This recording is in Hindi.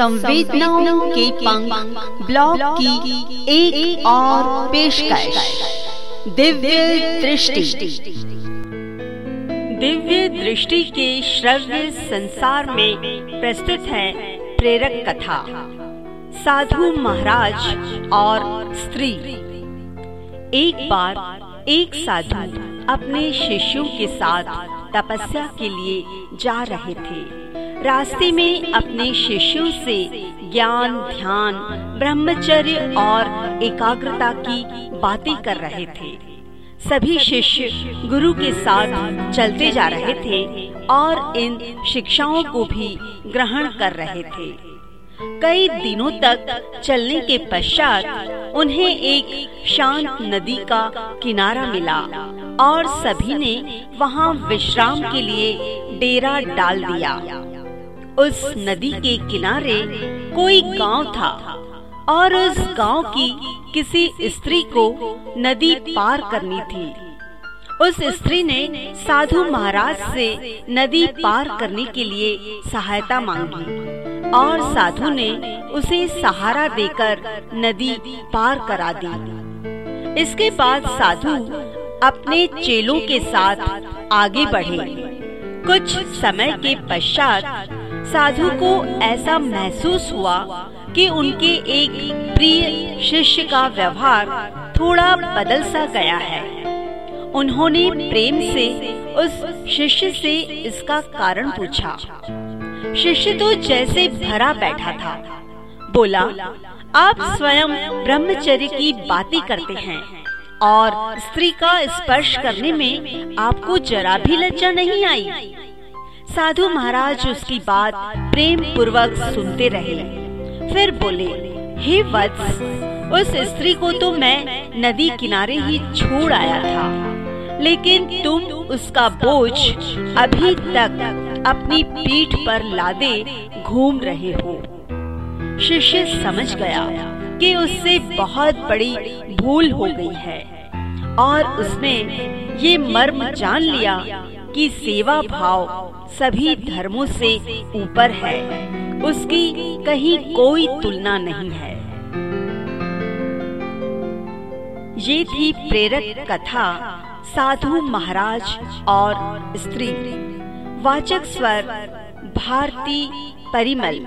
संवेदनाओं के पंख ब्लॉग की एक, और पेशकश। दिव्य दृष्टि। दिव्य दृष्टि के श्रव्य संसार में प्रस्तुत है प्रेरक कथा। साधु महाराज और स्त्री। एक बार एक साधु अपने शिष्यों के साथ तपस्या के लिए जा रहे थे। रास्ते में अपने शिष्यों से ज्ञान, ध्यान, ब्रह्मचर्य और एकाग्रता की बातें कर रहे थे। सभी शिष्य गुरु के साथ चलते जा रहे थे और इन शिक्षाओं को भी ग्रहण कर रहे थे। कई दिनों तक चलने के पश्चात उन्हें एक शांत नदी का किनारा मिला और सभी ने वहाँ विश्राम के लिए डेरा डाल दिया। उस नदी के किनारे कोई गाँव था और उस गाँव की किसी स्त्री को नदी पार करनी थी। उस स्त्री ने साधु महाराज से नदी पार करने के लिए सहायता मांगी और साधु ने उसे सहारा देकर नदी पार करा दी। इसके बाद साधु अपने चेलों के साथ आगे बढ़े। कुछ समय के पश्चात साधु को ऐसा महसूस हुआ कि उनके एक प्रिय शिष्य का व्यवहार थोड़ा बदल सा गया है। उन्होंने प्रेम से उस शिष्य से इसका कारण पूछा। शिष्य तो जैसे भरा बैठा था। बोला, आप स्वयं ब्रह्मचर्य की बातें करते हैं और स्त्री का स्पर्श करने में आपको जरा भी लज्जा नहीं आई? साधु महाराज उसकी बात प्रेम पूर्वक सुनते रहे। फिर बोले, हे वत्स, उस स्त्री को तो मैं नदी किनारे ही छोड़ आया था, लेकिन तुम उसका बोझ अभी तक अपनी पीठ पर लादे घूम रहे हो। शिष्य समझ गया कि उससे बहुत बड़ी भूल हो गई है, और उसने ये मर्म जान लिया कि सेवा भाव सभी धर्मों से ऊपर है। उसकी कहीं कोई तुलना नहीं है। ये थी प्रेरक कथा साधु महाराज और स्त्री। वाचक स्वर, भारती परिमल।